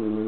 السماوات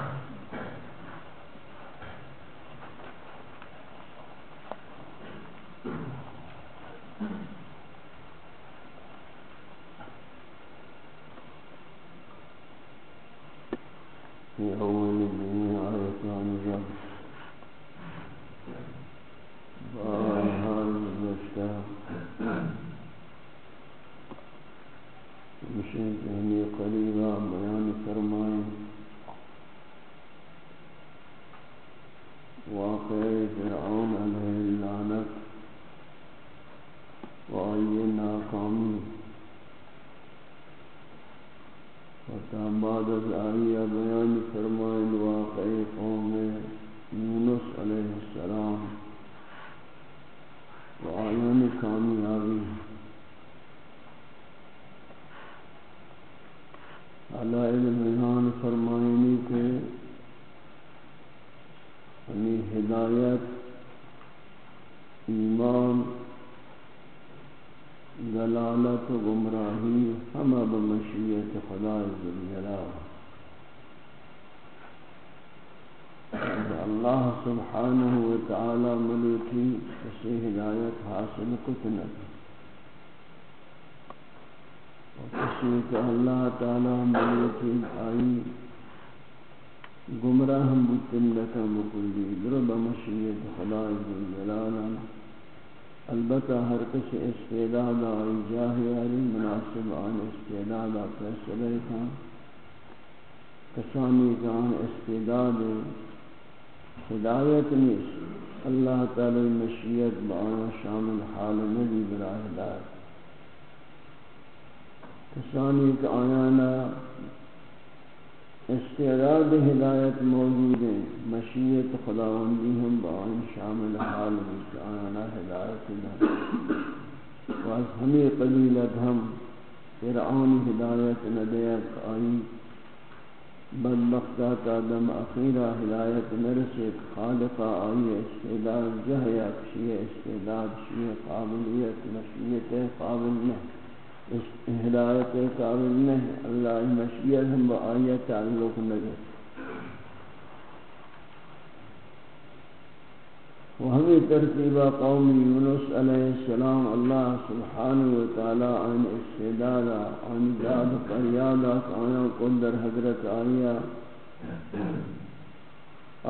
في أول الدين آية بعد از آئیہ بیان فرمائیں واقع قوم یونس علیہ السلام و وآیان کامیابی. علائل بیان فرمائنی یعنی کے ہمیں ہدایت، ایمان دلالت و گمراہی ہم بمشیت خدا ذوالجلال اللہ سبحانہ و تعالی ملوکی اسے ہدایت حاصل کتنت کسی کہ اللہ تعالی ملوکی آئی گمراہ بتنتا مکلی درب مشیت خدا ذوالجلال البتہ ہر کس استعداد آئی جاہی آئی مناسب آن استعداد فیصلے کا کسانی کا آن استعداد ہدایت نیست۔ اللہ تعالی مشیت بآن شامل حال نبی برا ہدایت کسانی کا آیانا استعداد ہدایت موجود ہے مشیت خداوندی ہم بآن شامل حال بھی آنا ہدایت اللہ واس ہمیں قبیلت ہم فرعون ہدایت ندیت آئی بدبختہ تا دم اخیرہ ہدایت نرسک خالقہ آئی استعداد جہیا کشی استعداد شیع قابلیت مشیت قابلیت ہدایت کامل نہیں اللہ مشیت ہم با آیت تعلق نگے وهمي ترتيب قوم يونس عليه السلام الله سبحانه وتعالى عن استعدادا عن جاد قريادا عن قدر حضرت آية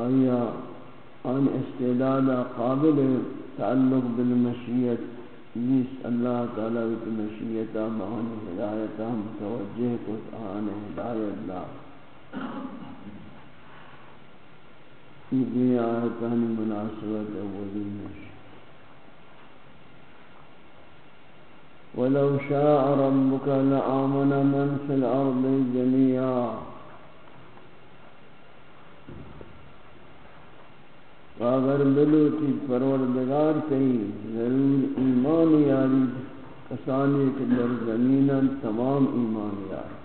آية عن استعدادا قابل تعلق بالمشيئة نیست اللہ تعالی کی مشیت مان ہدایت متوجہ کو آن ہدایت لا۔ یہ آیتان مناسبت اولی نش ولو شاء ربك لآمن من في الأرض جميعا اگر بلوٹی پروردگار کہیں، ضرور ایمان یاری کسانی کے در زمین تمام ایمان یاری۔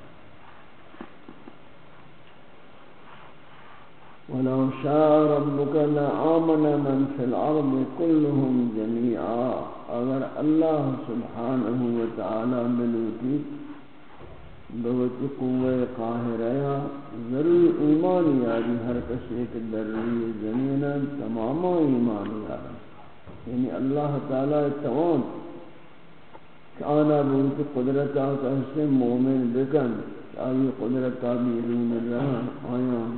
ولو شاء ربك لآمن من في الأرض كلهم جميعا اگر اللہ سبحانہ وتعالی بلوٹی بہت قوة قاہرہ ضرور ایمان یاری ہر کسی کے در روی زمین تمام ایمان یاری۔ یعنی اللہ تعالی تمام کہ آنا بہت قدرت آتا سے مومن بکن آئی قدرت آبی بیرون اللہ آیا۔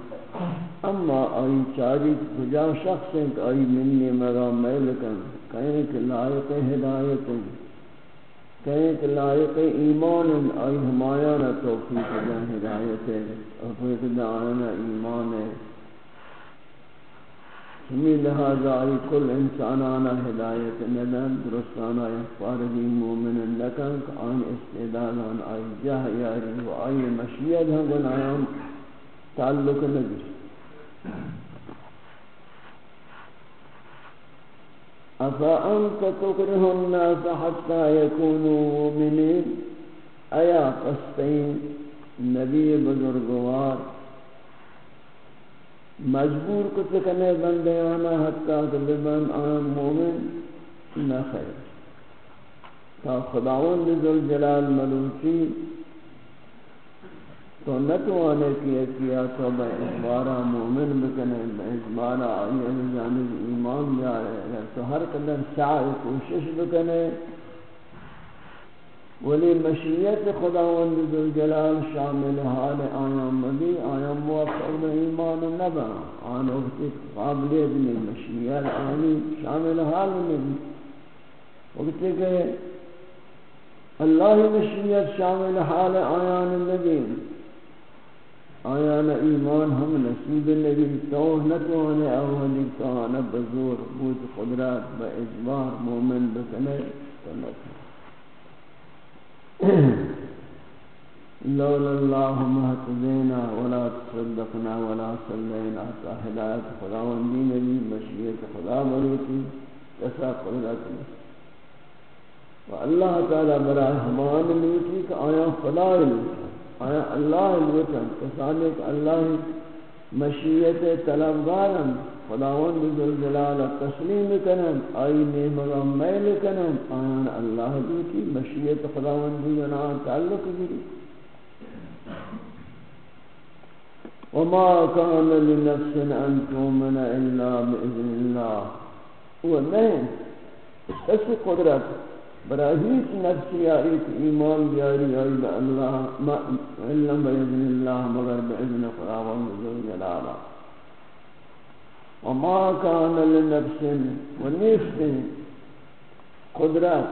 اما آئی چاری، کجا شخص ہیں کہ آئی منی مگا میل کن، کہیں کہ لائق ہدایت ہیں۔ کہیں کہ لائق ایمان آئی ہمایانا توفیق دا ہدایت ہے، اور پھر دعانا ایمان ہے۔ ہمیں لہذا آئی کل انسانانا ہدایت ندن درستانا اخبارگی مومن لکن کہ آئی استعدادان آئی جہ یاری و آئی مشید ہم گنایان تعلق نجس افأنت تكره الناس حتى يكونوا مؤمنين؟ ایا قصتین نبی بزرگوار، مجبور کو تکنے بندے آنا حتی کہ لبن آن مومن نہ خیر۔ تا خداوند ذل جلال ملوکی تو نتوانے کیا کیا تو بے اخبارا مومن بکنے بے اخبارا آئین یعنی جانب ایمان جارے اگر تو ہر قدر سعی کوشش بکنے۔ ولی مشیت خداوند ذل جلال شامل حال آیا مدی، آیا موفق ایمان نبا آن وقتی قابلیت میں مشیت آنی شامل حال مدی وقتی کہ اللہ مشیت شامل حال آیان نبی۔ آیا آیان ایمان ہم نصیب نبی توہ نتوانے اولی کانا بزور بود قدرات با اجبار مومن بکنے تو نتوانے لولا الله مهتدينا ولا تصدقنا ولا صلينا تا هدایت خداوندی نبی مشیت خدا مروتی کسا قدرت و اللہ تعالی برای ہمان ملوٹی کہ آیا خدا ملوٹی آیا اللہ الوطن کسانی کہ اللہ مشیت طلبگارن خداوند ذل جلال تسلیم کنن آئی نیمگا میل کنن آیان اللہ دوتی مشیت خداوند جنان تعلق گری وما كان لنفس أن تؤمن إلا بإذن الله هو نہیں، اس قدرت برای هیچ نفسی آئی کہ ایمان بیاری آئی با اللہ الا بإذن اللہ مگر بإذن خداوند ذو جلالہ وما كان لنفس ونفس قدرت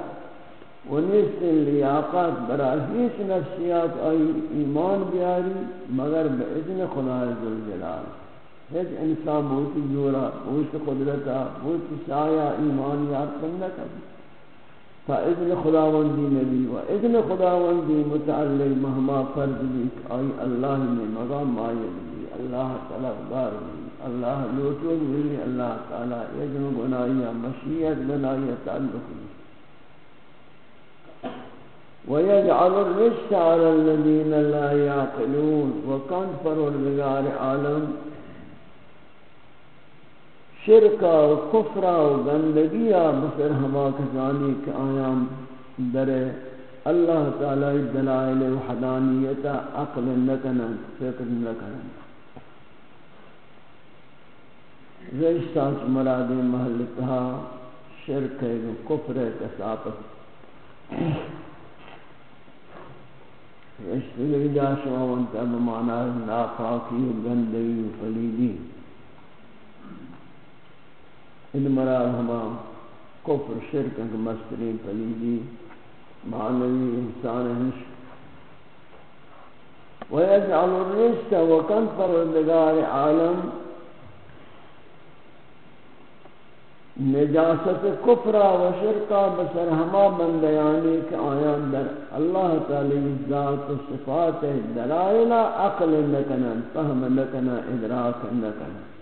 ونفس لیاقت، برای هیچ نفسیات آئی ایمان بیاری، مگر بإذن خدای ذو جلال. هیچ انسان بہت جورا بہت قدرتا بہت سایہ ایمان یاد کرنا کرنا فاذن خداوندی نبی و اذن خداوندی متعلق مہما فرض بھی آئی اللہ نے مقام مائل بھی اللہ طلب طلبگار بھی اللہ لوٹو بھی اللہ تعالی اذن بنائی مشیت بنائی تعلق بھی ويجعل الرجس على الذين لا يعقلون وكان پروردگار عالم شرکا و کفرا و گندگیا بسر ہما کسانی کہ آیام در اللہ تعالی دلائل وحدانیت عقل نکنن فکر نکنن رشتاچ مراد محلتها شرک ہے کفر ہے کسافت رشتگی جا شما وانتا بمعنی ناپاکی و گندگی و فلیدی۔ ان مراد ہما کفر، شرک مسترین فلیدی معنوی، انسان ہنش۔ ويجعل الرزق وكان پروردگار عالم نجاست کفر و شرکا بسر ہما بندیانی کہ آیان در اللہ تعالی ذات و صفات دلائل، عقل نکنن فهم نکنن ادراک نکنن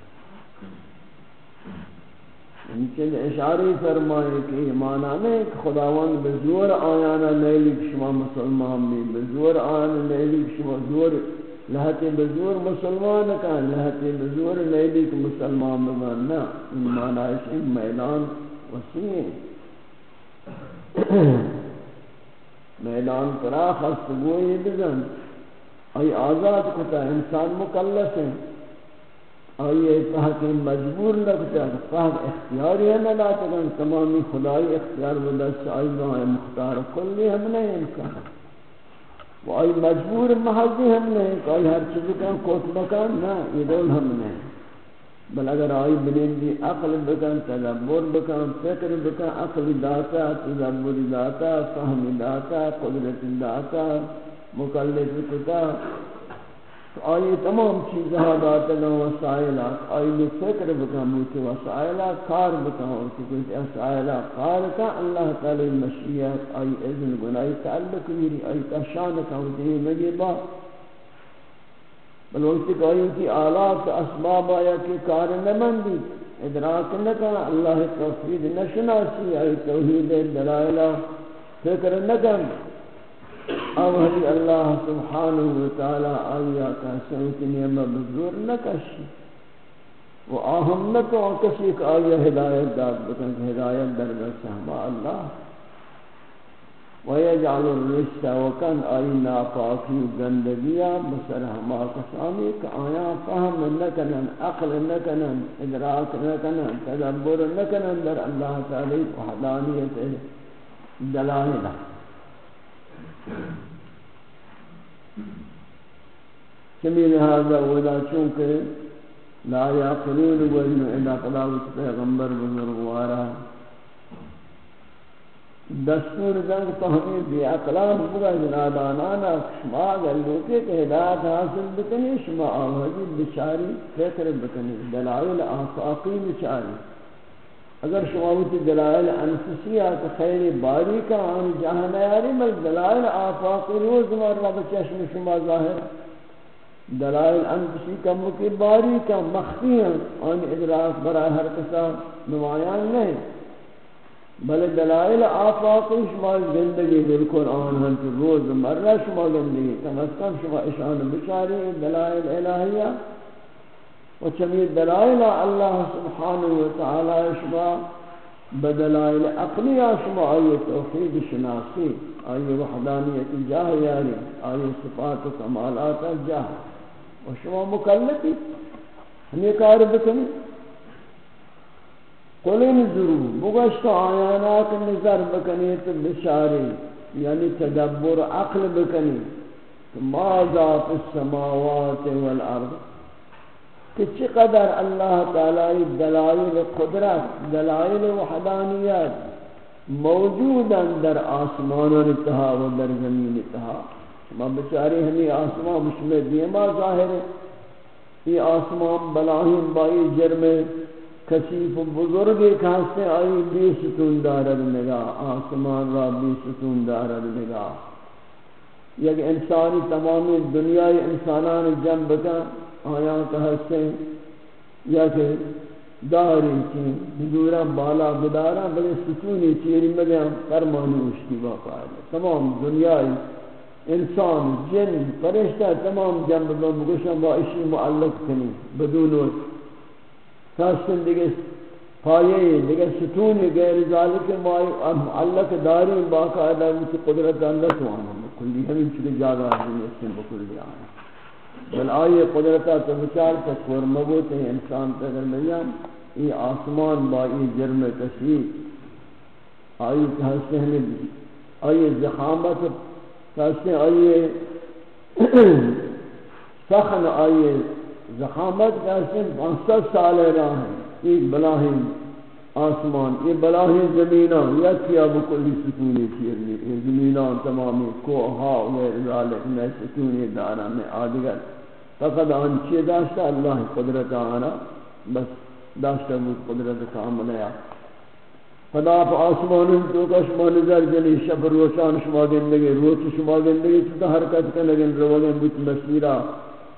انچل اشاری فرمائے کہ ایمانا نہیں خداوند بزور آیانا لیلی شما مسلمان بھی بزور آیانا لیلی شما زور لہتی بزور مسلمان کن لہتی بزور لیلی کہ مسلمان بگن نا ایمانا اس ان میدان وسیع میدان فراخ است گوئی بزن. ای آزاد کتا، انسان مکلس ہیں. آئیے کہ مجبور لگتا ہے فهم اختیاری ہے، نہ کن تمامی خدای اختیار بدست آئی گاہ مختار کلی ہم نہیں امکان و آئی مجبور محضی ہم نہیں کہ آئی ہر چیز کن کوت بکن نا یہ دول ہم نہیں بل اگر آئی بنیندی عقل بکن، تدبر بکن، فکر بکن، عقل داتا، تدبر داتا فهم داتا، قدرت داتا، مکلف کتا آئی تمام چیزها ہاں داتنا وسائلات۔ آئی فکر بکن موتی وسائلات، کار بکن ہوتی کچھ وسائلات، کار کا اللہ تعالی مشیعت آئی اذن گناہی تعلق میری آئی تشان کا ہوتی نگی با بل وقتی کہ کی آلات اسباب آیا کی کار نمندی ادراک نکن اللہ توفید نشناسی آئی توحید دلائلہ فکر نکن اوہی اللہ سبحانہ وتعالی آیا کا سنت نیمہ بزرگ نکشی و آہم نکو کسی کا آیا ہدایت داد بکن ہدایت در بسہما اللہ۔ ویجعل الرشتہ وکن آئی ناپاکی گندگیا بسر ہما کسانی کہ آیا فهم نکنن عقل نکنن ادراک نکنن تدبر نکنن در اللہ تعالی وحدانیت دلائلہ چمی لہذا ودا چونکہ لا یاقلون وإن إلا قلاوت پیغمبر بزرگوارا دستور دنگ تحمیر بھی اقلام بگا جنادانانا شما اگر لوکے کہ ہدایت حاصل بکنی شما آوازی بچاری، فکر بکنی، دلائل آفاقی بچاری۔ اگر شما بودی دلائل انفسیہ تو خیر باری کا آن جہاں نیاری بل دلائل آفاق روز مرہ بچشم شما ظاہر دلائل انفسی کا مکی باری کا مخفی ہیں، آن ادراک برای ہر قصہ نمایان نہیں۔ بل دلائل آفاق شما زندگی بالکل آن ہم تو روز مرہ شما زندگی، کم از کم شما اشان بچاری دلائل الہیہ و چمی دلائل اللہ سبحانہ وتعالی شما بدلائل اقلی شما آئی توحید شناسی آئی وحدانیت جاہ یاری یعنی آئی صفات و کمالات جاہ و شما مکلفی ہمیں کار بکنی. قل انظروا بگشت آیانات نظر بکنی، تو بشاری یعنی تدبر عقل بکنی. ماذا فی السماوات والارض. کہ چقدر اللہ تعالی دلائل قدرت، دلائل وحدانیت موجودا در آسمان اتہا و در زمین اتہا ما بچاری ہمیں آسمان مشمع دیما ظاہر ہے۔ یہ آسمان بلاہم بائی جرم کسیف و بزرگ ایک ہستے آئی بی ستون دارد نگاہ۔ آسمان را بی ستون دارد نگاہ۔ یک انسانی تمامی دنیای انسانان جنب کا آیا کہ ہستے یا کہ داری کی دورا بالا بدارا بلے ستونی چیری مدیاں فرمانی اشتی باقا ہے۔ تمام دنیای انسان، جن، فرشتہ تمام جنب بم گوشن با اشی معلق کنی بدون ساستن دیگه پایه دیگر ستون غیر ذالک ما معلق داری باقاعدہ مجھ قدرت اللہ سبحانہ کلی ہمیں چلے جاگا ہے اس بکلی آنا بل آئیے قدرتا تو بچار تصور مبوت ہے انسان تگر میام یہ آسمان با یہ جرم تشریف آئی کہتے ہیں آئیے زخامت کہتے ہیں آئیے سخن، آئیے زخامت کہتے ہیں پانسد سال رہا ہے ایک بلاہی آسمان، یہ بلاہی زمینان یا کیا بکلی سکونی چیرنی یہ زمینان تمامی کوہا غیر ذالک میں، سکونی دارا میں، آدگر۔ فقط آنچی داشتا اللہ قدرت آنا، بس داشتا بود قدرت کامل ہے۔ خدا پا آسمان تو کا شما نظر جلی شب روشان شما گندگی روچ شما گندگی چھتا حرکت کنگن روگن بود مسیرہ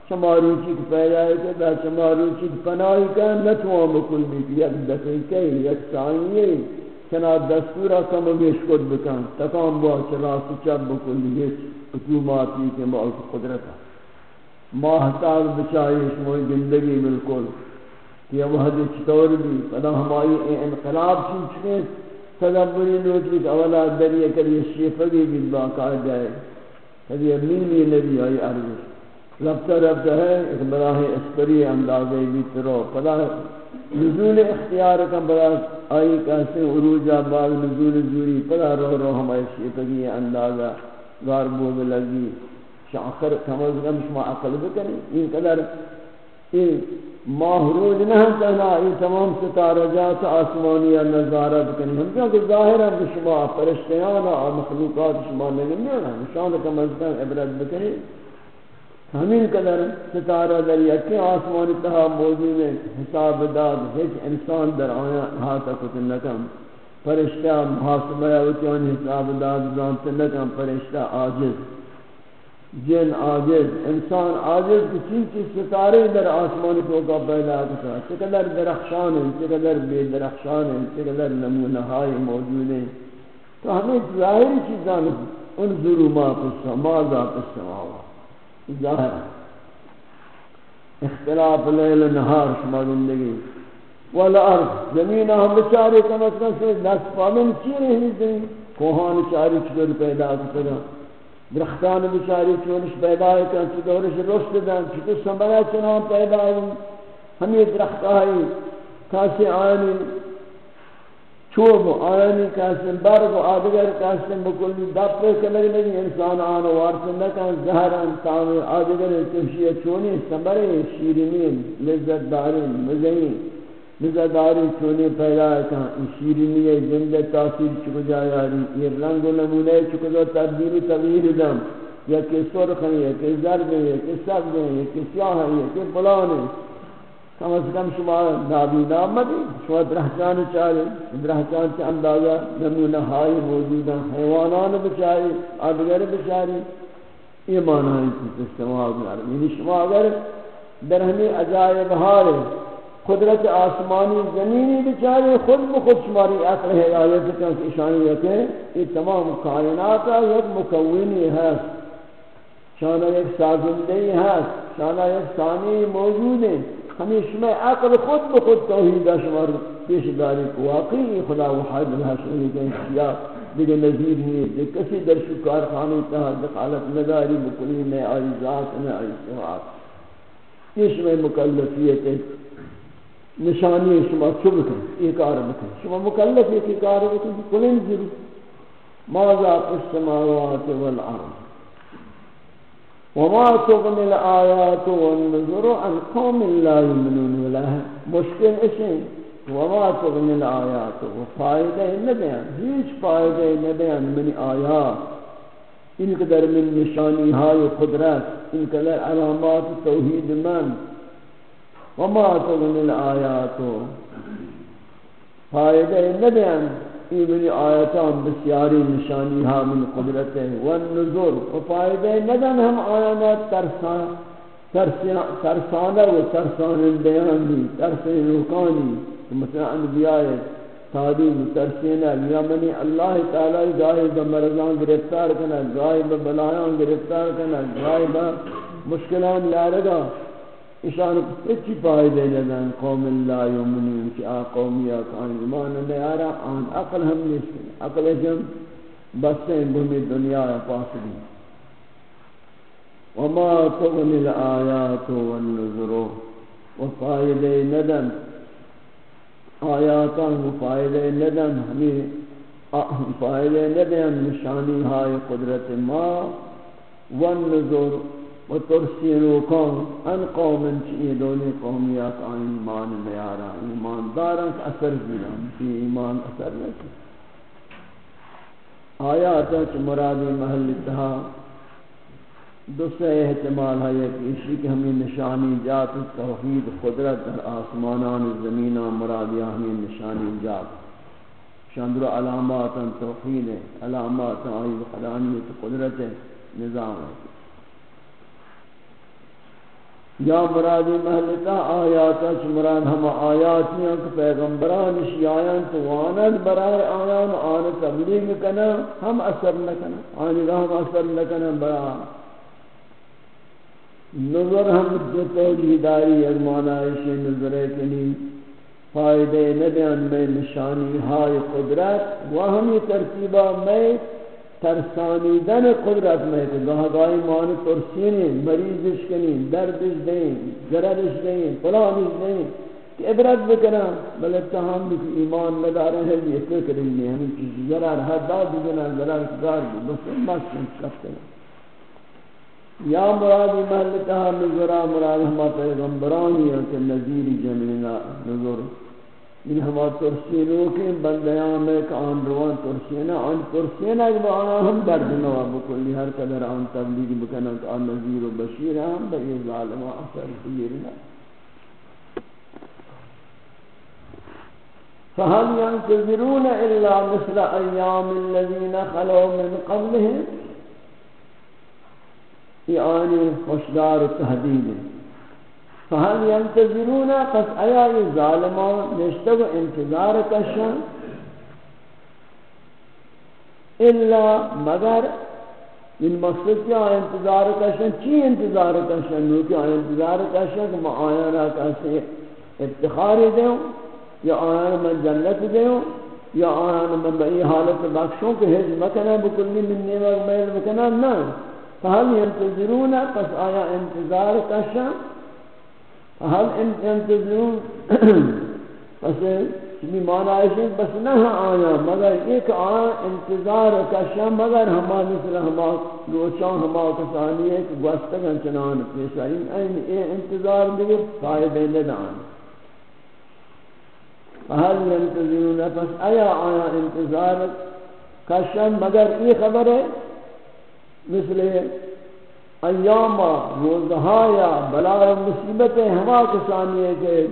چماروچی کی پیدا ہے کہ دا چماروچی کی پناہی کا نتوان بکل بھی یک دقیقے یک ثانیے چنا دستورا کم بیش کد بکن تکام با چلا سچب بکل بھی حکوماتی کے موت قدرتا ماہ تاک بچائی شموئی زندگی بالکل کہ وہ حدیث چطور بھی پدا ہمائی انقلاب چین چکے تدبری نوٹی کہ اولا دریئے کریے شیفگی بھی باقا جائے کبھی امینی نبی آئی عرض رفتہ رفتہ ہے ایک براہ اسپری اندازے بھی ترو پدا نزول اختیار کا بڑا آئی کہتے ہیں عروج آباد، نزول زوری پدا رو رو ہمارے شیطگی اندازہ گار بوگ لگی. شاخر کم از کم شما عقل بکنی. این قدر این ماہ روز نہ ہم کہنا یہ تمام ستارہ جات آسمانی نظارہ بکنی. ہم کہا کہ ظاہر ہے کہ شما پرشتیانا اور مخلوقات شما نہیں لینا شان کم از کم عبرت بکنی. ہمین قدر ستارہ در یکی آسمان تہا موجود ہے حساب داد ہیچ انسان در آیا ہاتھا کت نکم، فرشتہ محاسبہ اوچان حساب داد زانت نکم، فرشتہ آجز جن آجز انسان آجز کسی چیز ستارے در آسمان کو کا پیدا کرتا چقدر درخشان ہیں، چقدر بے درخشان ہیں، چقدر نمونہائی موجود ہیں۔ تو ہمیں ظاہری چیزان ان ظلمات السماء السماوات ظاہر اختلاف لیل نہار شما زندگی. والارض زمین ہم بچارے کم از سے دست پالن چی رہی زمین کوہان چاری چکر پیدا کرتا درختان بچاری چونش پیدا کرتا چکرش رشد دن چکر سنبرا چنان پیدا ہمیں درخت آئی کاسی آنی چوب آیانی کاسم برگ و آدگر کاسم بکلی دپ کنگ نہیں انسان آن وارس نکن، زہران تامی آدگر کمشی چونی، سمرے شیرینین لذت دارین مزین لذت دارین چونی پیدا کن، این شیرینی زندہ تاثیر چکو جایاری یہ رنگ و نمونے چکو دو تبدیل و تغییر دم یا کہ سرخ ہیں یا کہ زرد ہیں یا کہ سبز ہیں یا کہ سیاہ ہیں یا کہ فلان ہیں کم از کم شما نابین آمدی شما درہچان چاہے درہچان چا اندازہ نمونہ ہائی موجود ہیں حیوانان بچاری آدگر بچاری. یہ معنی ہے کہ استعمال میں یعنی شما اگر در ہمیں عجائب ہارے قدرت آسمانی، زمینی بچاری، خود بخود شماری اقل حیایت کا اشانی ہے کہ یہ تمام کائنات ایک مکونی ہے شانہ ایک سازندہی ہے شانہ ایک ثانی موجود ہے ہمیشہ میں عقل خود بخود توحید شمار پیش داری کو واقعی خدا وحید الحسنی کے انشیاء دیگه نظیر نہیں ہے کسی در شکار خانی تہا دخالت نداری بکلی میں آئی ذات میں آئی صفات اس میں مکلفیت ہے نشانی شما چو بکن یہ کار بکن۔ شما مکلف ہے کہ کار بکن کلن ضرور۔ ماذا في السماوات والارض؟ وما تغني الآيات والنذر عن قوم لا يؤمنون ولا مشکل اسیں وما تغني الآيات وفائدہ ندیان هیچ فائدہ ندیان من آیات. ان قدر من نشانی های قدرت ان قدر علامات توحید من. وما تغني الآيات. فائدہ ندیان ایمنی آیتان بسیاری نشانی ها من قدرت ہے والنظر و فائدہ ندن ہم آیانات ترسان ترسانہ و ترسان بیان دی ترسان روکانی مثلا انبیاء تعلیم ترسینہ یا منی اللہ تعالی گاہی بمرضان گرفتار کنا گاہی ببلایان گرفتار کنا گاہی بمشکلان لارگا اشان اچھی فائدے لدن قوم لا یومنین کہ آ قومیا کان ایمان نیارا آن عقل ہم نیست۔ عقل جم بسیں بھومی دنیا پاسدی وما تغنی الآیات والنظر وفائدے ندن آیاتاں فائدے ندن ہمیں فائدے ندن نشانی ہائے قدرت ما۔ والنظر و ترسینو قوم ان قوم چی دونی قومیات آن ایمان میارا ایمان دارن اثر زیران چی ایمان اثر نکی آیاتا چی مرادی محل تہا دو احتمال ہے کہ اسی کہ ہمیں نشانی جات، توحید، قدرت در آسمانان زمینان مرادی ہمیں نشانی جات. شاندر علامات توحید علامات آئی وحدانیت قدرت نظام ہے یا مرادی محلتا آیاتا چھ مراد ہم آیاتی ہیں کہ پیغمبران اسی آیان تو واند برای آیان آن تبلیغ کنا ہم اثر نکنا آنی رہا ہم اثر نکنا برای نظر ہم دو توجیہ داری ایک معنی نظر کنی فائدے ندیان میں نشانی ہائی قدرت، و ہم ترتیبہ میں ترسانیدن قدرت میں کہ گاہ گاہی مان ترسینی مریضش کنی دردش دیں گردش دیں فلانش دیں کہ عبرت بکنا بلے تاہم بھی ایمان ندارے ہیں یہ فکر نہیں ہمیں چیزی ضرار حد داد دینا ضرار کار بھی بس مستن کفتے یا مرادی محلتہ نظرہ مراد ہما پیغمبرانی ہے کہ نظیر جمینا. نظر این ہما ترسینو کے بندیاں میں کہ آن روان ترسینا آن ترسینا ایک بانا ہم درد نوا بکلی ہر قدر آن تبلیغ بکنا کہ آن نظیر و بشیر ہم بئی ظالم و اثر خیرنا فهل ينتظرون إلا مثل أيام الذين خلوا من قبلهم؟ يعني خوشدار التهديد فهل ينتظرون پس آیا یہ ظالمان انتظار کشن إلا مگر إن مقصد کیا انتظار کشن چی انتظار کشن نو کیا انتظار کشن کہ میں آیا را کسی افتخار دیوں یا آیا من جنت دیوں یا آیا من بئی حالت بخشوں کہ حج مکنہ بکلی من نیمک میل مکنہ نا فهل ينتظرون پس آیا انتظار کشن ہم انتظرون پس چمی معنی ہے بس نہ آیا مگر ایک آیا انتظار کشا مگر ہما مثل ہما لوچان ہما کسانی ہے کہ گوستگن چنان پیسا این اے انتظار دیگر فائدہ ندان فہل ينتظرون پس آیا آیا انتظار کشا مگر یہ خبر ہے، مثل ایام روزہایا بلا مصیبت ہما کسانی ہے کہ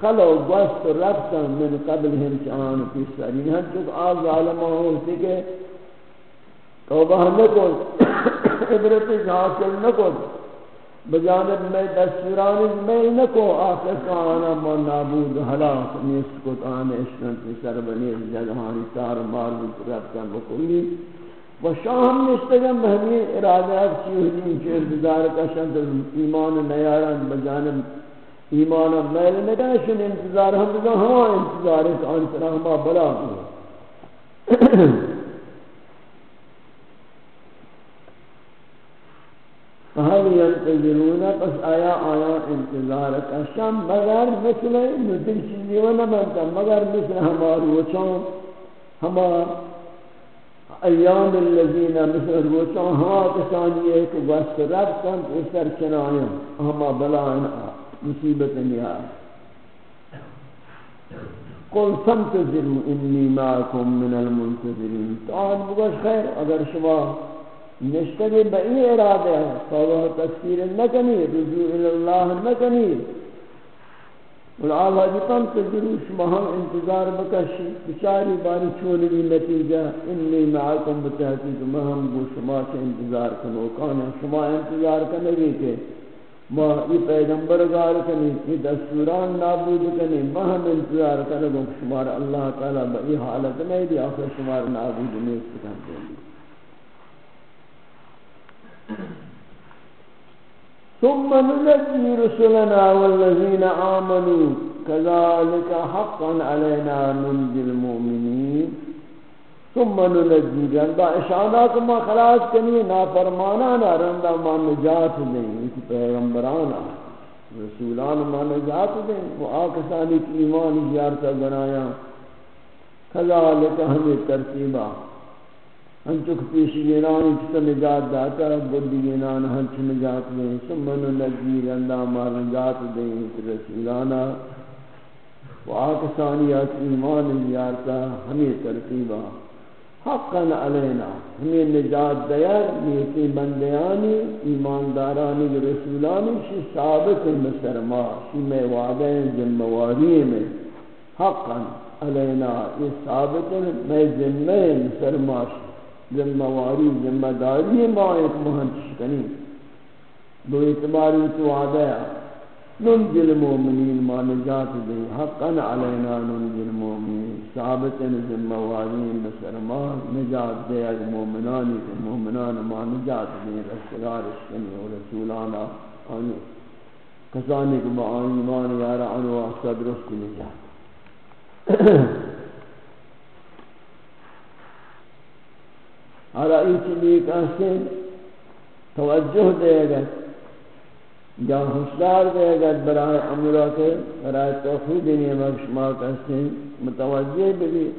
خلو گوست رفتا من قبل ہم چان کی سرین یعنی ہم چک آز ظالمہ ہوتی کہ توبہ نکو عبرت حاصل نکو بجانب میں دستورانی میل نکو آخر کانا ما نابود حلاق نیست کت آن اشتن کی سر بنی جگہانی تار مار رفتا بکلی۔ و شام نشتگم بہمی ارادہ اب چیوہدین کے انتظار کا شند ایمان نیاران بجانب ایمان میل نگاشن انتظار ہم بزن ہوا انتظار ہے آن سرا ہما بلا ہوا۔ فہل ینتظرون، پس آیا آیا انتظار کا شام مگر مثل نزل چیزی و نمانتا مگر مثل ہما روچان ہما ایام الذین مثل روچان ہوا کسانی ہے کہ وست رب کن اس سر چنائیں ہما بلائن مصیبت نیا قل فانتظروا انی معکم من المنتظرین۔ تعال بگوش خیر، اگر شما نشتگی بئی ارادہ ہے تو تکفیر نکنی، رجوع اللہ نکنی۔ والآل حاجتان تجروا شما هم انتظار بکشی، بچاری باری چونی بھی نتیجہ، انی معاکم بتحقیق ما ہم گو شما سے انتظار کنو، کانا شما انتظار کنگی کہ ما ای پیغمبر گار کنی، ای دستوران نابود کنی ما ہم انتظار کنگو شمار اللہ تعالی با ای حالت میں بھی آخر شمار نابود نیست کنتے ہیں ثم ننجي رسلنا والذين آمنوا كذلك حقا علينا ننجي المؤمنين. ثم ننجي رندا اشانات ما خلاص کنی نافرمانانا رندا ما نجات دیں اس پیغمبرانا رسولان ما نجات دیں، وہ آکسانی کی ایمان زیارتا بنایا. كذلك ہمیں ترتیبہ انچک پیش گینان کتا نجات داتا بدی گینان ہنچ نجات دیں۔ سمن لگی رندہ مار نجات دیں۔ رسولانا و آکسانیات ایمان زیارتا ہمیں ترتیبا حقا علینا ہمیں نجات دیا نیتی بندیانی ایماندارانی رسولانی شی ثابت مسرما شی میں وعدہ جمواری میں۔ حقا علینا یہ ثابت میں ذمہ مسرما شی۔ ذمہ واری ذمہ داری ما ایک مہنچ کنی دو اعتباری تو آدھیا ننجل مومنین ما نجات دے۔ حقا علینا ننجل مومنین۔ ثابت ذمہ واری بسر ما نجات دے۔ اگ مومنانی کے مومنان ما نجات دے۔ رسولار اشکنی و رسولانا آنی۔ کسانی کو با آنی ایمان یارا عنو احسا درست نجات۔ حالا این چیزی کہتے توجہ دے گا یا ہوشدار دے گا برائے امرہ کے برائے توفید نعمت شما کہتے ہیں متوجہ بھی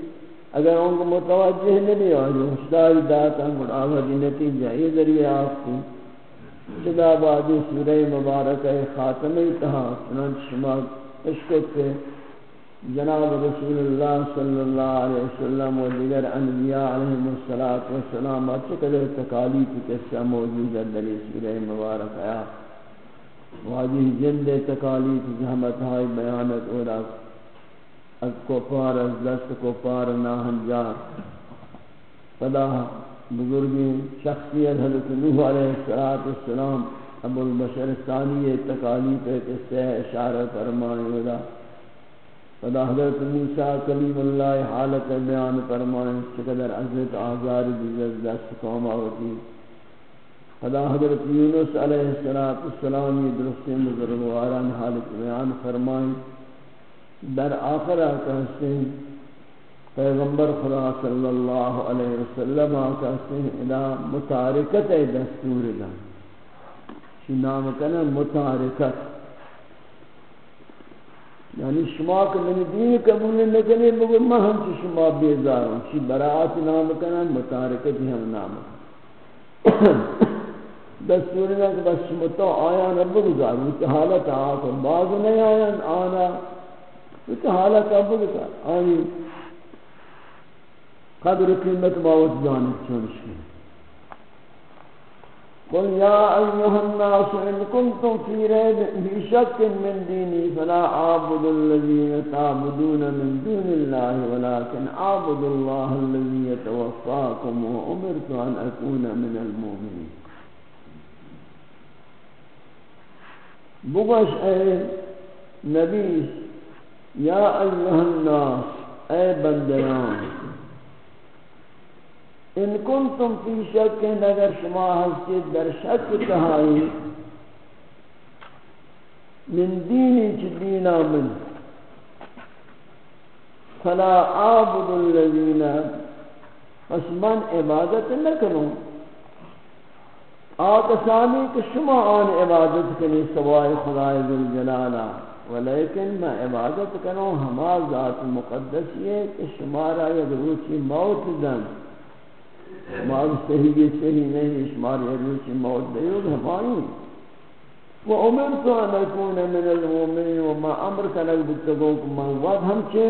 اگر ان کو متوجہ نہیں ہو جو ہوشدار داتا مراوضی نتیجہ، یہ ذریعہ آپ کی جدا بادی سورہ مبارک خاتمی تہا، چنانچہ شما عشق کے جناب رسول اللہ صلی اللہ علیہ وسلم و دیگر انبیاء علیہ السلام و سلام اچکل تکالیف قصہ موجود ہے دلی سورہ مبارک آیا۔ واجی جند تکالیف زحمت ہائی بیانت اور از کفار از دست کفار ناہن جار پدا بزرگی شخصیت حضرت نوح علیہ السلام ابو البشر ثانی تکالیف قصہ اشارہ فرمائے۔ ودا فدا حضرت موسیٰ کلیم اللہ حالت بیان فرمائیں چقدر عزت آزار دیزت دست قوم آوتی فدا حضرت یونس علیہ السلام درست بزرگواران حالت بیان فرمائیں۔ در آخر کہتے ہیں پیغمبر خدا صلی اللہ علیہ وسلم کہتے ہیں ادا متارکت دستور دا شی نام کنا متارکت یعنی شما که من دین قبول نکنی بگو من ہم چی شما بیزار ہوں چی براعت نام کنن؟ متارکتی جی ہم نام دستور میں کہ بس شما تو آیا نہ بگزار وہ حالت آکا بعض نہیں آیا آنا وہ حالت آکا بگزار آنی قدر قیمت باوت جانب چونش قل يا أيها الناس إن كنتم في ريب في شك من ديني فلا أعبد الذين تعبدون من دون الله ولكن أعبد الله الذي يتوفاكم وأمرت أن أكون من المؤمنين. بغش أي نبي يا أيها الناس أي بنديان ان کنتم فی شک اگر شما ہستید در شک تہائی من دینی چی دینا من فلا عابد الذین پس من عبادت نکنوں آکسانی کہ شما آن عبادت کنی سوائے خدای ذوالجلالہ ولیکن میں عبادت کنوں ہما ذات مقدس یہ کہ شما را یک روچی موت دن شمار صحیح یہ صحیح نہیں شمار یہ روچ موت دیو ہماری۔ و امرت ان اکون من المؤمنین و ما امر کنک بتگو من ود ہم چھے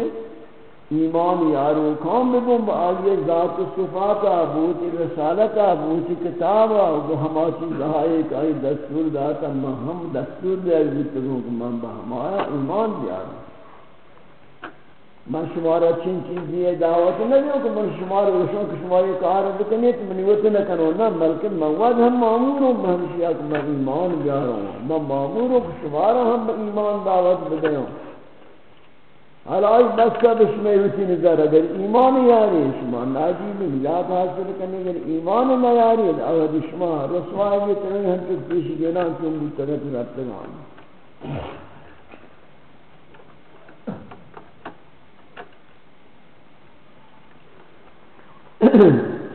ایمان یارو کام بگم با آئیے، ذات و صفاتا بوتی رسالتا بوتی کتابا و ہما چیز آئے کہ آئی دستور داتا من ہم دستور دیا بتگو من با ایمان دیارو من شمارا چین چیزی دعوت نہیں کہ من شمار روشن کہ شما یہ کار بکنی تو منی وقت نہ کرو نہ، بلکہ من وعد ہم معمور ہوں، میں ہمشیہ کہ میں ایمان بیار ہوں۔ میں معمور ہوں کہ شمارا ہم ایمان دعوت بدے ہوں۔ حالا آئی بستا بشمی وچی نظر، اگر ایمان یاری، شما ناجیب ملاد حاصل کرنے اگر ایمان نیاری اگر شما رسوائی بھی ترین ہم تک پیشی گینا چون بھی طرف رفتگان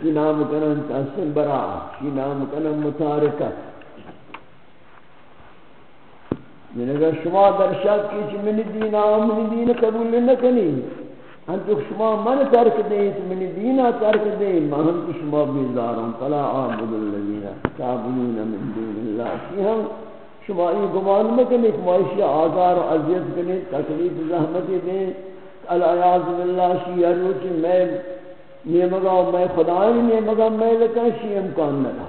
کی نام کنن تحسن برا، کی نام کنن متارکت یعنی اگر شما در شک کی چی منی دین آم منی دین قبول نکنی ہم تو شما من ترک دیں تو منی دین ترک دیں ما ہم تو شما بیزاروں فلا عابد الذین تعبدون من دون اللہ۔ کی ہم شما یہ گمان مکنی کہ معاشی آزار و عذیت کنی، تکلیف زحمت دیں العیاض باللہ، شیعہ روچی، میں میں مگا میں خدای میں مگا میں لکن شی امکان نہ تھا۔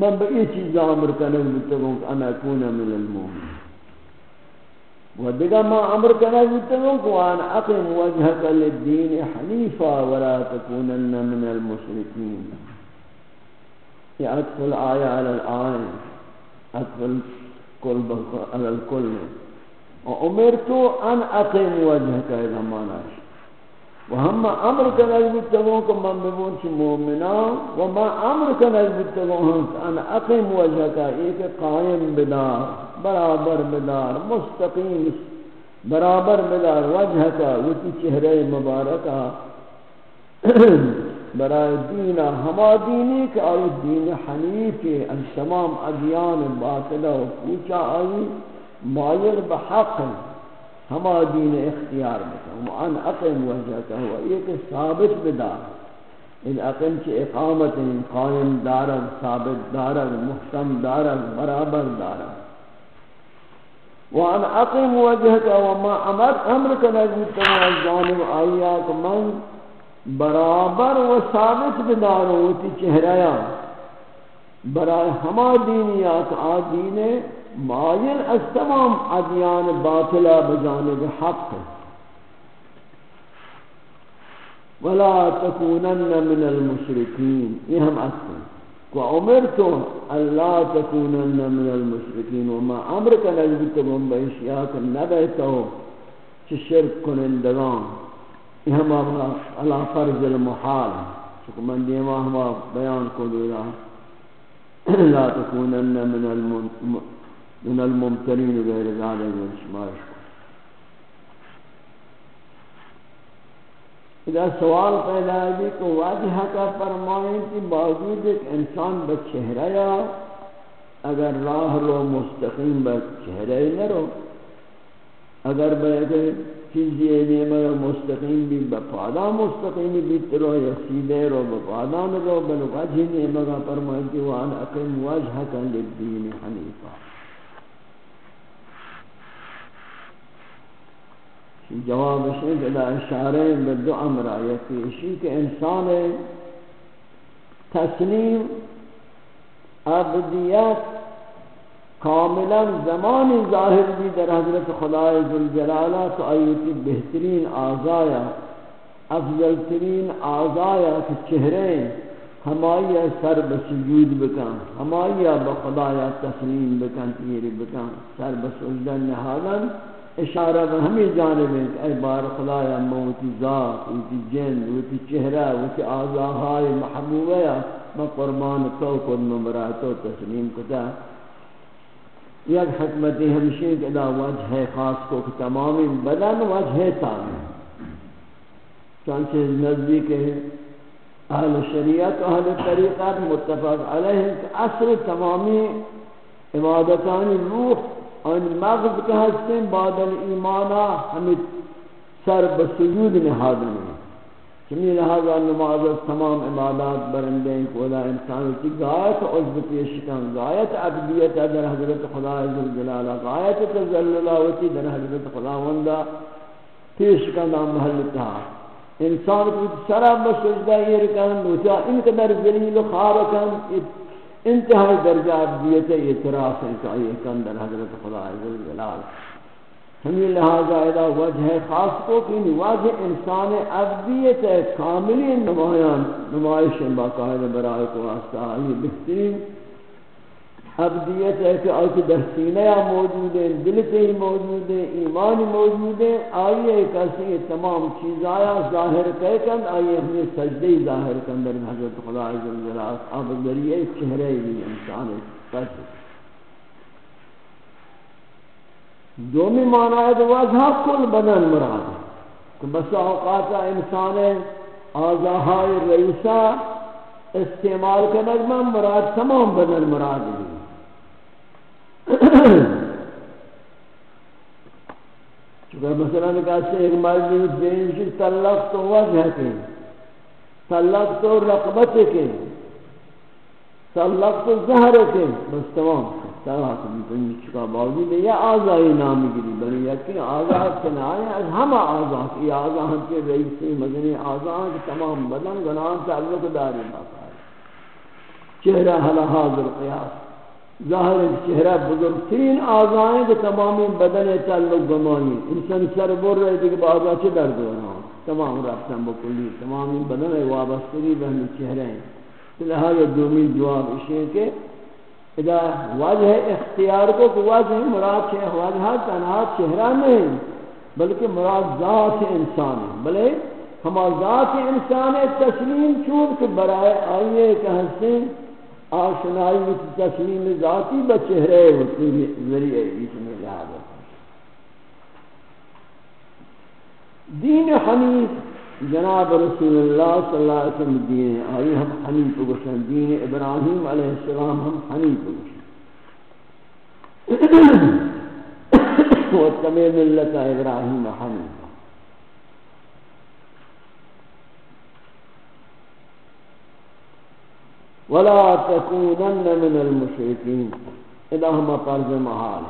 من بقي چیز أمر کنم بتگوں أنا اكون من المؤمنين ودگا ما أمر کنم بتگوں کو وان اقم وجهك للدين حنيفا ولا تكونن من المشركين يا ادخل آية على الآية ادخل كل على الكل وأمرت أن اقم وجهك إلى ما ناشي و ہم امر کنل بتگوں کہ من ببون چی مومنان و ما امر کنل بتگوں ہم ان اقیم وجہ کا ایک قائم بدار، برابر بدار، مستقیم برابر بدار وجہ کا وکی چہرے مبارکہ برای دین ہما دینی کہ آئی دین حنیف ان تمام ادیان باطلہ و پوچا آئی مائل بحق ہما دین اختیار بکا وان اقم وجهك ہوا، یہ کہ ثابت بدار ان اقم کی اقامت ان قائم دارد ثابت دارد محکم دارد برابر دارد وان اقم وجهك وما امر امرك نجد تمام الجانب آیات من برابر و ثابت بدار ہوتی چہرہ برای ہما دینیات آدین مائل از تمام ادیان باطلہ بجانب حق. ولا تكونن من المشركين یہ ہم اصل کو امرتو اللہ تكونن من المشركين وما امرك نجبتكم باشیاء نبیتو چھ شرک کنندگان. یہ ہم اللہ فرض المحال چکہ من دیما ہم بیان کو دورا لا تكونن من المشركين من الممتنین غیر ذالک و شمارش اذا سوال پیدا ہے کہ واجہ کا فرمائیں کہ باوجود ایک انسان بچہرہ یا اگر راہ رو مستقیم بچہرہ نہ رو، اگر بے چیزی نیمہ مستقیم بھی بپادا مستقیم بھی ترو یا سیدھے رو بپادا نہ رو بل وجہ نیمہ فرمائیں کہ وان اقیم وجہ کا للدین حنیفہ۔ جواب سے بلا اشارے میں دو امر آیتی اسی کہ انسان تسلیم عبدیت کاملا زمانی ظاہر بھی در حضرت خدای ذوالجلالہ تو ایتی بہترین آزایا، افضل ترین آزایا کہ چہرے ہمائی سر بسجود بکن، ہمائی بخدایا تسلیم بکن، تیری بکن، سر بسجدن نهادن اشارہ میں ہمیں جانب ہیں کہ اے بار خدایا موتی ذات اوتی جن اوتی چہرہ اوتی آزاہائی محبوبہ یا میں قربان تو کن مبرا تو تسلیم کتا۔ یک حکمتی ہمشہ کہ دا وجہ خاص کو کہ تمامی بدن وجہ تامی چانچہ نزدیک ہے، اہل شریعت و اہل طریقات متفق علیہ، کہ اصل تمامی عبادتانی روح ان مغز کے ہستے بعد الایمانا ہمیں سر بسجود نہاد میں چمی لہذا نماز تمام عبادات برندے ہیں انسان کی غایت عزب پیشکان غایت عبدیت در حضرت خدا عزب جلالہ غایت تزللہ در حضرت خدا وندہ پیشکان نام محل تہا انسان کو سرا بسجدہ یہ رکھن دوچا ان کے در ذلیل خارکن انتہائی درجہ عبدیت اعتراف ہے کہ یہ کندر حضرت خدا عزوجلال ہمیں لہذا ادا وجہ خاص کو کہ واجہ انسان عبدیت کاملی نمایاں نمائش باقاعدہ برائے کو واسطہ یہ بہترین ابدیت ہے کہ آئی کی دستینہ موجود ہیں، دل سے ہی موجود ہیں، ایمان موجود ہیں۔ آئیے ایک ایسی تمام چیز آیا، ظاہر کہہ کن آئیے ہمیں سجدے ہی ظاہر کن در حضرت خدا عزیز اللہ اب ذریعے چہرے بھی انسان ہے دومی معنی ہے تو وضح کل بدن مراد ہے۔ کہ بس اوقات انسان آزاہائی رئیسہ استعمال کرنے میں مراد تمام بدن مراد ہے۔ چونکہ مثلا کہتے ہیں ایک مرد بینشی طلق تو وجہ کے طلق تو رقبت کے طلق تو زہر کے بس تمام، طلاق بھی چکا باوجود ہے یا آزائی نامی گری بلی یقین آزاد سے نہ آئے از ہم آزاد، یہ آزاد کے رئیسی مدنی آزاد تمام بدن گناہ تعلق داری باقا ہے چہرہ حل حاضر قیاس۔ ظاہر چہرہ بزرگترین آزائیں کہ تمامی بدن تعلق گمانی انسان سر بور رہے تھے کہ بازا چھ درد ہو رہا تمام رفتن بکلی تمامی بدن وابستگی بہنی چہرے ہیں۔ لہذا دومی جواب اشیاء کے اذا وجہ اختیار کو کہ وجہ مراد ہے وجہ تنہا چہرہ نہیں، بلکہ مراد ذات انسان ہے۔ بلے ہم ذات انسان تسلیم چون کہ برائے آئیے کہ ہنسیں آشنائی میں تسلیم ذاتی بچہرے ہوتی ذریعے اس میں لہذا دین حنیف، جناب رسول اللہ صلی اللہ علیہ وسلم دین آئی ہم حنیف گوشن دین ابراہیم علیہ السلام ہم حنیف گوشن وَتَّمِي مِلَّةَ ابراہیم حنیف ولا تكونن من المشركين اذا هم فرض محال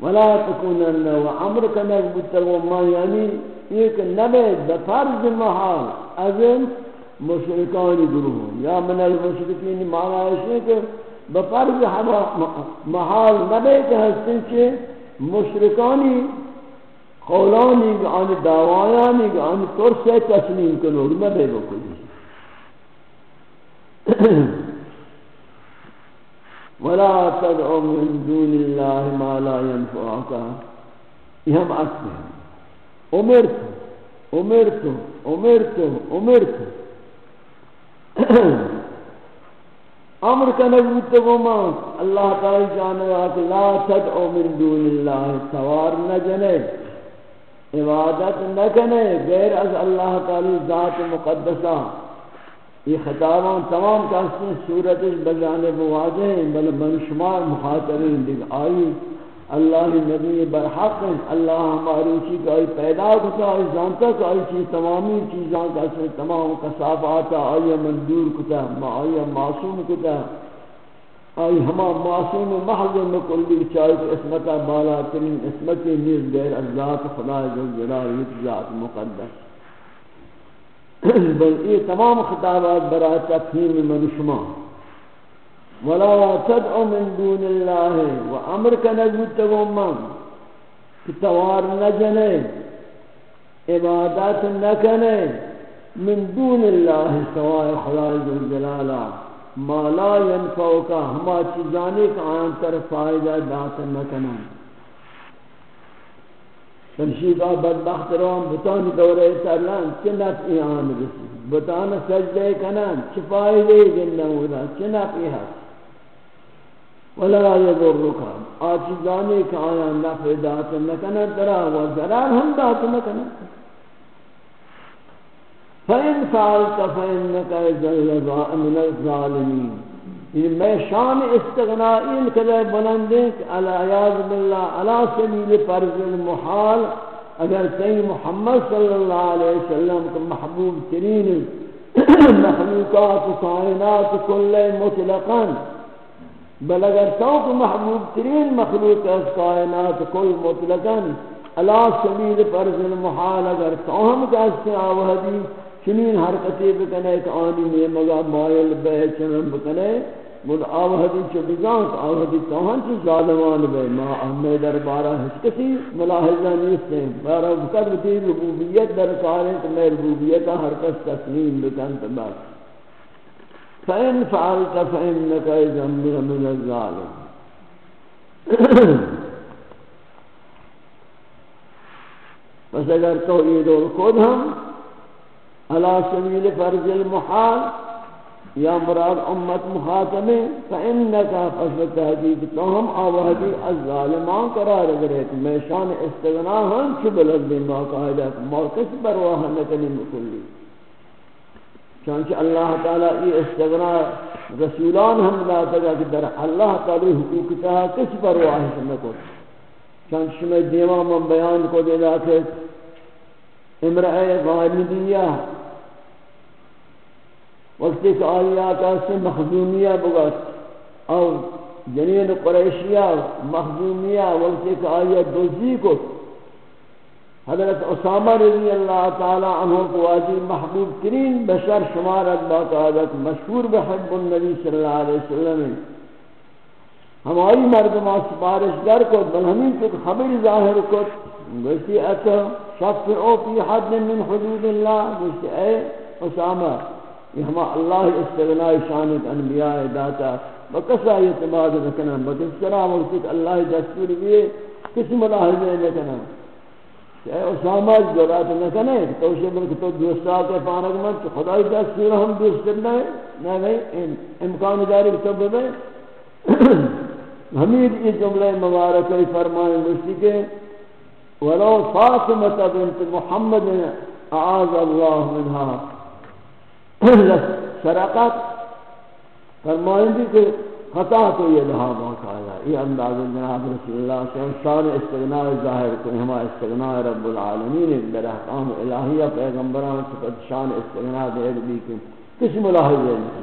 ولا تكونن وامرك نثبت وما يعني یعنی ایک نبی بفرض محال از مشرکان گروہ. یا من المشرکین معنی ہے کہ بفرض محال نبی کہ ہستن کہ مشرکانی قولانی عن دعوایانی عن ترس تسلیم کنو، نبی بکلی. ولا تدعو من دون الله ما لا ينفعك. یہ ہم يهم أكبر أمرت أمرت أمرت أمرت امر کا نبوت تو وما اللہ تعالی جانے کہ لا تدعو من دون الله، سوار نہ جنے، عبادت نہ کنے غیر از اللہ تعالی ذات مقدسہ. یہ خطابان تمام کہتے ہیں صورتش بجانب واضح ہیں، بل منشمار مخاطرین دیکھ آئی اللہ نبی برحق ہیں، اللہ ہماری چیز آئی پیدا کتا آئی جانتا کہ آئی چیز تمامی چیزاں کہتے ہیں تمام قصافات آئی مندور کتا آئی معصوم کتا آئی ہما معصوم محض مکلی چاہی کہ اسمتا بالا ترین اسمتی نیز غیر اللہ خدا جل جلال ذات مقدس۔ بل یہ تمام خطابات برای تفہیم من شما. ولا تدعو من دون اللہ و امر کا نجمت تغمان کہ توار نجنے عبادت نکنے من دون اللہ سوائے خدای ذو جلالہ، ما لا ينفعوکا ہما چیزانے کا آن تر فائدہ دات نکنے تمشید آ بدبخت روان بتانی دوره سرلان چه نفعی آن رسی؟ بتان سجده کنن، چه فایده گنده اولا چه نفعی هست؟ ولا یضرکا آچیزانی که آیا نفع دات نکنن، ترا و ضرر هم دات نکنن. فإن فعلت فإنك إذا من الظالمين یعنی میں شان استغنائی کدے بلندیں کہ علیہ باللہ علی سبیل فرض المحال، اگر تی محمد صلی اللہ علیہ وسلم کو محبوب ترین مخلوقات، کائنات کل مطلقا، بل اگر تو محبوب ترین مخلوق از کائنات کل مطلقا، علی سبیل فرض المحال اگر تو ہم کہتے ہیں آوہدی، چنین حرکتی بکنے کہ آنی میں مگا مائل بے چنن بکنے من آوہدی چو بزانت آوہدی توہن چو ظالمان بے، ما اہمی در بارا ہس کسی ملاحظہ نیستے ہیں بارا بکر بتی ربوبیت در کاریں تو میں ربوبیتا ہر کس تسلیم بکن تبار فإن فعلت فإنك إذا من الظالم بس اگر تو یہ دور خود ہم، علا سبیل فرض المحال یا مراد امت مخاطبیں فإنك فصل تحدید تو ہم آوہدی الظالمان قرار گرے میں شان استغناء ہم چو بلد دیں باقاعدہ موقف برواہ نکنی مکلی۔ چانچہ اللہ تعالی یہ استغناء رسولان ہم لا تگا کہ در اللہ تعالی حقوق تہا کس پرواہ نکو۔ چانچہ میں دیوان من بیان کو دے کہ امرأ غالبیہ وقتی کہ آیات سے مخدومیہ بگت اور جنین قریشیہ مخدومیہ وقتی کہ آیات دوزی کو حضرت اسامہ رضی اللہ تعالی عنہ کو واجی محبوب ترین بشر شمارت باقاعدت مشہور بحب النبی صلی اللہ علیہ وسلم ہماری مردمہ سپارش در کو، بل ہمیں تک خبر ظاہر کو گوشتی اتا شفعو فی حد من حدود اللہ گوشتی اے اسامہ یہ ہما اللہ استغناء شانت انبیاء داتا، بکسا اعتماد رکھنا، بکس طرح وقت اللہ دستور بھی کس ملاحظے لکھنا کہ اسامہ جرات نہ کنے تو اسے بل کہ تو دوستا کے پانک من کہ خدای دستور ہم دوست کرنا ہے نہ نہیں امکان داری تو بے حمید یہ جملہ مبارک فرمائے مشتی کے۔ ولو فاطمة بنت محمد اعاذ الله منها سرقت فرمائیں کہ خطا تو یہ لہا موقع آیا یہ انداز جناب رسول اللہ صلی اللہ علیہ وسلم، شان استغناء ظاہر کو ہما استغناء رب العالمین در احکام الہیہ پیغمبران سکت شان استغناء دے بھی کہ کس ملاحظے نہیں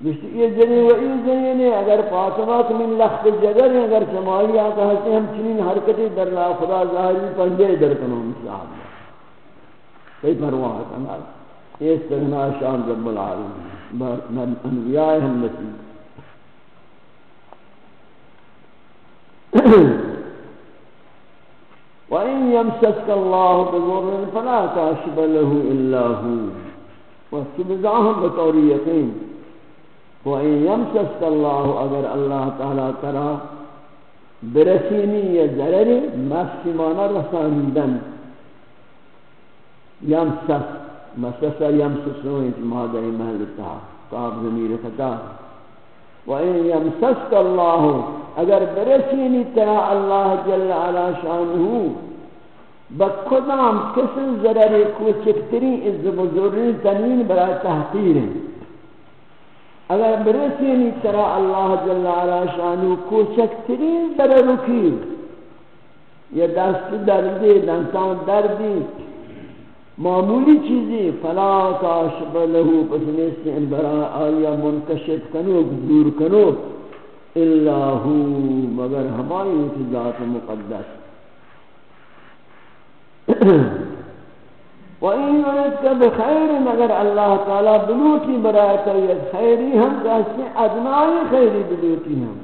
جس یہ جنی و این جنی نے اگر فاطمہ من لخت جگر ہیں، اگر سمائی آتا ہے ہم چنین حرکتی در لا خدا ظاہری پنجے در کنوں مثل مثال کئی پرواہ کرنا۔ یہ استغناء شان رب العالمین انبیاء ہم نصیب وإن يمسسك الله بضر فلا كاشف له إلا هو۔ واستبزاهم بطور يقين وإن يمسسك الله أجر الله تعالى ترى برسيني ضرر مسلمان رساندن۔ يمسس مسس يمسسون ماذا محل التعب قاب ضمير فتاه وإن يمسسك الله اگر برسینی ترا اللہ جل علا شانہو بکدام کسن ضرر کوچکترین از بزرگین تنین برای تحقیر اگر برسینی ترا اللہ جل علا شانہو کوچکترین ضرر کی یہ دست دردی دنسان دردی معمولی چیزی، فلا کاشب لہو پسنے سے برا آیا منکشت کنو، دور کنو، الا ہو، مگر ہماری کی ذات مقدس۔ وَإِن يُرِدْكَ بِخَيْرٍ، مگر اللہ تعالی بلوٹی برائے کریت خیری ہم کہتے ہیں ادنائی خیری بلوٹی ہم۔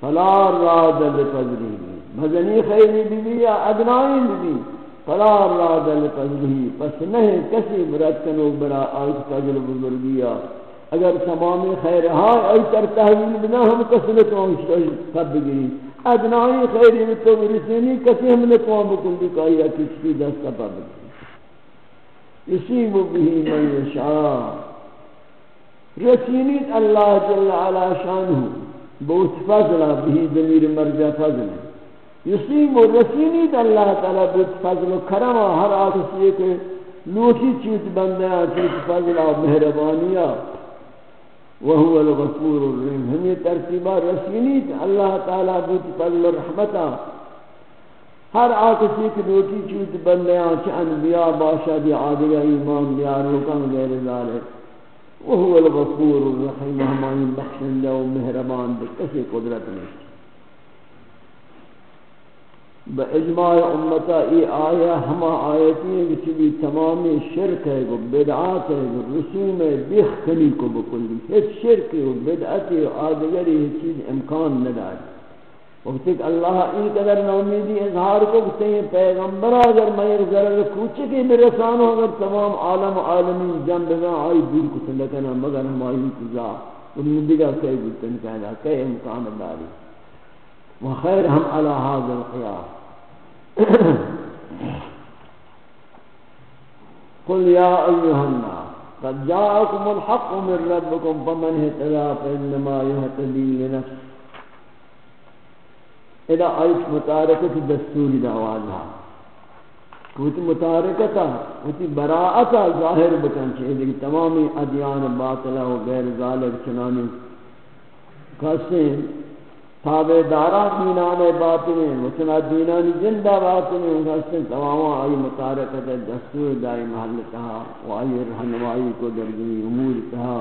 فلا راد لفضلی مزنی خیری بھی یا ادنائی بھی۔ فلا راد لفضلی پس نہیں، کسی برد کنو برا آیت فضل بزرگیا اگر تمام خیر ہاں ای تر تحویل بنا، ہم کسلت وان سب بگیری ادنائی خیری میں تو رسینی کسی ہم نے توان بکن بھی کہا یا کس کی دست پا بگیری یسیب بھی من یشاء رسینیت اللہ جل علا شانہ۔ بہت فضلہ بھی ضمیر مرجع فضل یسیب و رسینیت اللہ تعالی بہت فضل و کرم ہر آکسی کے لوٹی چیز بندیاں چیز فضل و مہربانیاں۔ وهو الغفور الرحيم هم ترتیبہ رسینیت اللہ تعالی بوت فضل و رحمتا ہر آکسی کی دوتی چیز بندیاں چھ انبیاء باشد عادل ایمان بیار رکن غیر ذالک۔ وهو الغفور الرحیم۔ ہمائن بخشن و مہربان دے قدرت نہیں۔ با اجماع امتا ای آیا ہما آیتی ہیں کہ بھی تمامی شرک ہے گو بدعات ہے گو رسوم ہے بیخ کنی کو بکلی ہیچ شرک ہے گو بدعات ہے آدگری ہی چیز امکان نداری وقت کہ اللہ این قدر نومیدی اظہار کو کہتے ہیں پیغمبر اگر میں ضرر کوچے کی برسان ہو اگر تمام عالم عالمین جنب میں آئی دور کو سلکنا مگر ہماری کجا انہوں نے دیگا کئی بلتن کہنا، کئی امکان داری. وخیر ہم علی حاضر القیاس قل یا ایوہ الناس، قد جاءكم الحق من ربكم فمن اهتدى فإنما يهتدي لنفسه۔ ادا آیت متارکت دستوری دعوازہ کوتی متارکتا کوتی براعتا ظاہر بکن چھے لیکن تمامی ادیان باطلہ و غیر ذالک چنانی۔ کہتے ہیں تابع دارا دینان باطنین و چنا دینان زندہ باطنین کہتے ہیں تمام آئی متارکت دستور دائی محل کہا و آئی رہنوائی کو درگنی امور کہا۔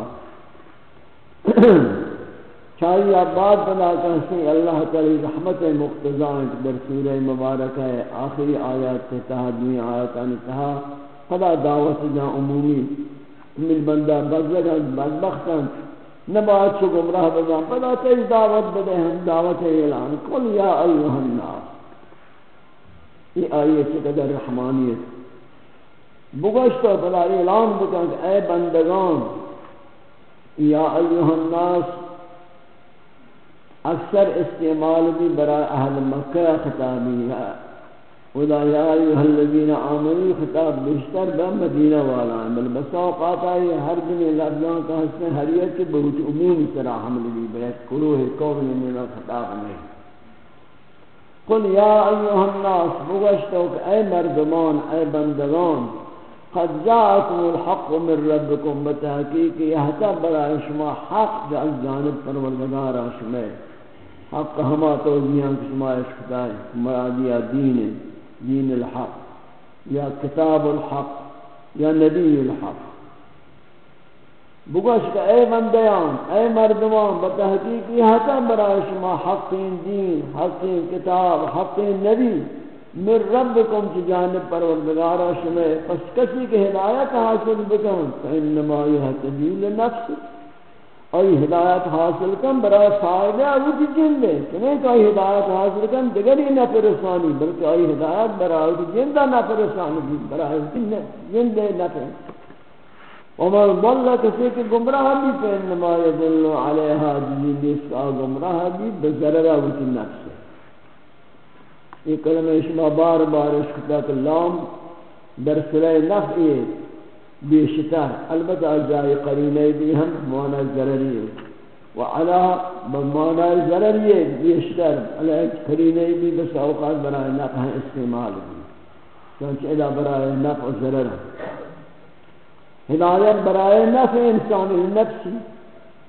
چاہیے بعد بنا کہتے اللہ تعالی رحمت مقتضائیں در سورہ مبارکہ آخری آیات سے تہا دوئی آیاتانی تہا خدا دعوت جا عمومی، من بندہ بزرگان بدبختان نبات چو گمراہ بزان پدا تیز دعوت بدے ہم، دعوت اعلان کل یا ایوہ الناس۔ یہ آیت سے قدر رحمانیت بگشتو پدا اعلان بکن، اے بندگان، یا ایوہ الناس، اکثر استعمال بھی برای اہل مکہ خطابی ہے۔ ودا یا ایوہ الذین آمنی خطاب بشتر با مدینہ والا ہیں بل بس اوقات آئی ہر دن لفظاں کا حسن حریت کے بہت عموم طرح حمل بھی بیت کروہ قوم میں خطاب نہیں۔ قل یا ایوہ الناس، بگشتو کہ اے مردمان، اے بندگان، قد جاءكم الحق من ربكم بتحقیق یہ برای شما، حق جا جانب پروردگار شما حق ہما توجیہاں کی شمائش مرادیہ دین ہے۔ دین الحق، یا کتاب الحق، یا نبی الحق. بگوش کہ اے بندیان اے مردمان بتحقیقی حقا برای شما حقین دین حقین کتاب حقین نبی. من ربکم چی جانب پروردگارا شما پس کسی کے ہدایت حاصل بکن فإنما يهتدي لنفسه. آئی ہدایت حاصل کن برای فائدہ او کی جن دے نہیں کہ آئی ہدایت حاصل کن دگری نہ پرسانی بلکہ آئی ہدایت برای کی جن دا نہ پرسانی برای جن دے نہ پرسانی ومن ضل کسی کے گمراہ بھی پہ انما یدل علیہا جی جس کا گمراہ بھی بزرگا وچی نفس۔ یہ کلمہ اشما بار بار اشکتا کہ لام در سرے نفعی بیشتر البتہ جائے قرینہ بھی ہم معنی ضرری ہے وعلا بمعنی ضرری ہے بیشتر علیہ قرینہ بھی بس اوقات برای نفع استعمال بھی چونچہ ادا برای نفع ضرر. ہدایت برای نفع انسان نفسی.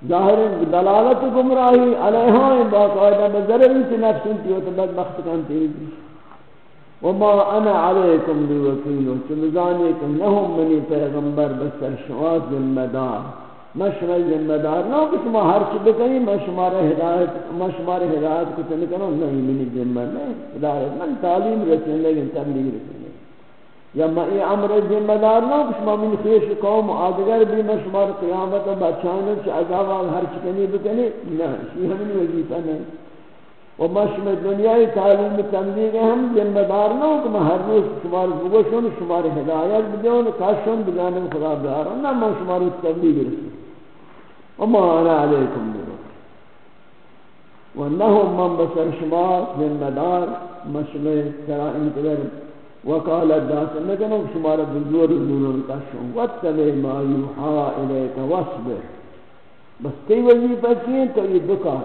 ظاہر دلالت گمراہی علیہاں باقاعدہ بضرری سے نفس انتی ہوتا بدبخت کانتی کنتی وما انا علیکم بوکیل چمزانی کہ نہم منی پیغمبر بسر شما ذمہ دار مشمع ذمہ نہ کہ شما ہر چیز بکنی میں شمار ہدایت میں شمار ہدایت کو تن کروں نہیں منی ذمہ نہیں ہدایت من تعلیم رسن لیکن تبلیغ رسن یا میں یہ امر ذمہ دار نہ کہ شما من خیش قوم آدگر بھی میں شمار قیامت بچانے چ عذاب ہر چیز بکنی نہ یہ ہمیں وظیفہ نہیں و مشم دنیای تعلیم تنظیم ہم ذمہ دار نہ ہوں کہ میں ہر روز شمار بگوشن شمار ہدایت بدیون کاشن بجانب خدا بیارن نہ میں شمار تبلیغ رسول وما انا علیکم برک وانہم من بسر شمار ذمہ دار مشم ترا انتظر وقالت دات نکنو شمار بزور نورن کاشن واتبع ما یوحا الیک واصبر بس تی وظیفہ کیے؟ تو یہ دکار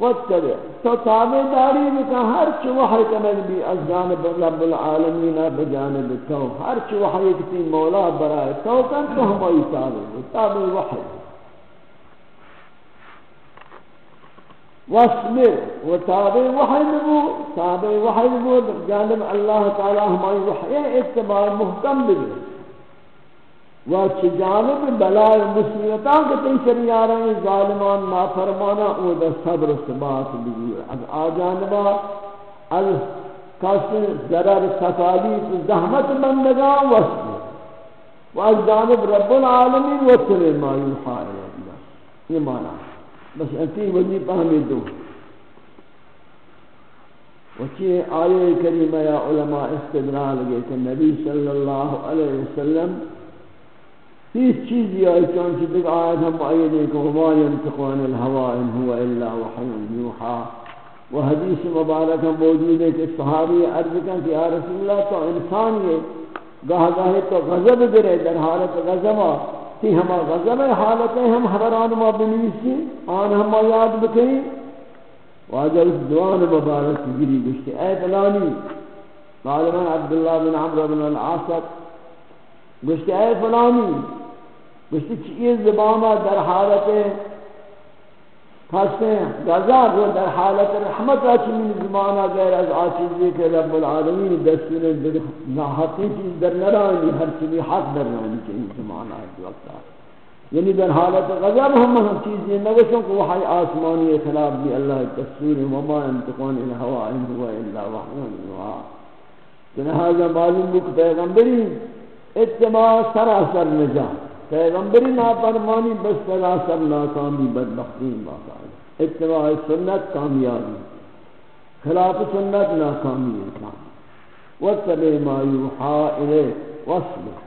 واتبع. تو تابع داری بکا ہر چو وحی کنگ بھی از جانب رب العالمین بجانب تو. ہر چو وحی کتی مولا برائے تو کن تو ہمائی تابع. تابع وحی. واصبر و تابع وحی بو. تابع وحی بو. جانب اللہ تعالی ہمائی وحی. اتباع محکم بھی و چ جانب بلائے مصیبتاں کے تی چلی آ رہے ہیں ظالمان نافرمانا، او دا صبر و ثبات بھی اب آ جانبا القصر ضرر تکالیف زحمت بندگاں وصف و از جانب رب العالمین وصل ما یوحا یہ معنی. بس اتی وظیفہ ہمیں دو وچی آیے کریمہ یا علماء استدلال گئے کہ نبی صلی اللہ علیہ وسلم هیچ چیزی آئی چانچہ دیکھ آیت ہم آئیے دیکھ وما ينتقوان الہوا ان هو الا وحی یوحا. و حدیث مبارک ہم موجود ہے کہ صحابی عرض کن کہ یا رسول اللہ تو انسان یہ گاہ گاہ تو غضب گرے در حالت غضب تی ہما غضب حالتیں ہم حبران ما بنویسی آن ہم یاد بکنی واجہ اس دوان مبارک گری گشتے اے فلانی غالباً عبداللہ بن عمر بن العاصر گشتے اے فلانی گوشتی چیز زبانا در حالت پسیں غذاب و در حالت رحمت آچی من زبانا غیر از آچیزی کہ رب العالمین دستور در ناحقی چیز در نرانی ہر چیزی حق در رانی چیز زبانا ہے وقت یعنی در حالت غضب ہم ہم چیزیں نوشوں کو وحی آسمانی خلاف بھی اللہ دستور وما انتقان الہوا ان ہوا الا وحیان یوہا لہذا معلوم بک پیغمبری اتباع سراسر نجات پیغمبری نافرمانی بس سراسر ناکامی، بدبختی باقاعدہ اتباع سنت کامیابی، خلاف سنت ناکامی انسان واتبع ما یوحا الیک واصبر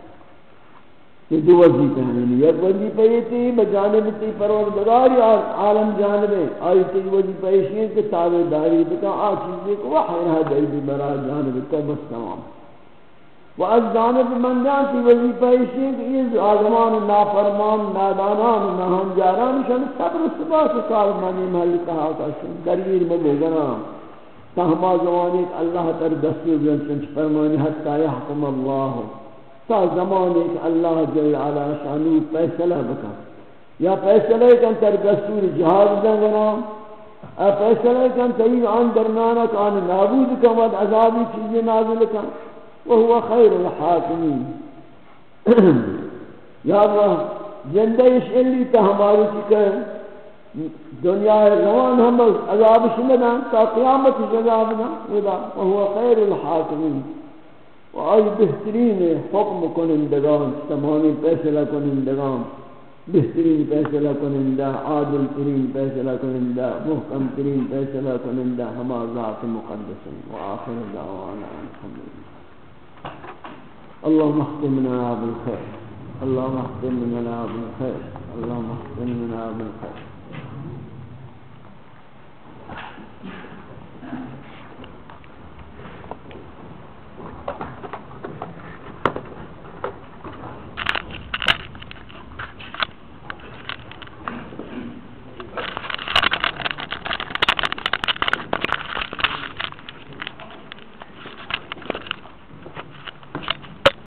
یہ دو وظیفے ہیں یعنی ایک وظیفہ یہ تھی بجانب تی پروردگاری عالم جانبے۔ آئی تی وظیفہ یہ کہ تابع داری بکا آ چیزیں کو وحی رہا جائزی برا جانب تو بس تمام۔ و از جانب مندان کی وظیفہ اسی کہ یہ آدمان نافرمان، نادانان نہنجاران شن صبر سبات کار منی محل کہا کا شن درگیر مبوگنا تہما زمانے اللہ تر دستور بیان چنچ فرمانی حتی یحکم اللہ تا زمانے کہ اللہ جل علا شانو پیسلہ بکا یا پیسلہ کن تر دستور جہاد دنگنا پیسلہ کن تیر آن درمانک آن نابود کن ود عذابی چیزیں نازل کن. وهو خير الحاكمين. یا اللہ زندگیش اللي تہماری چکے، دنیا روان ہم عذاب شمدان تا قیامت عذاب نا ودا وهو خير الحاكمين. و آئی بہترین حکم کنندگان، تمامی فیصلہ کنندگان، بہترین فیصلہ کنندہ عادل ترین فیصلہ کنندہ محکم ترین فیصلہ کنندہ ہما ذات مقدس و آخر دعوانا الحمدللہ. اللهم اختمنا بالخير اللهم اختمنا بالخير اللهم اختمنا بالخير Thank you.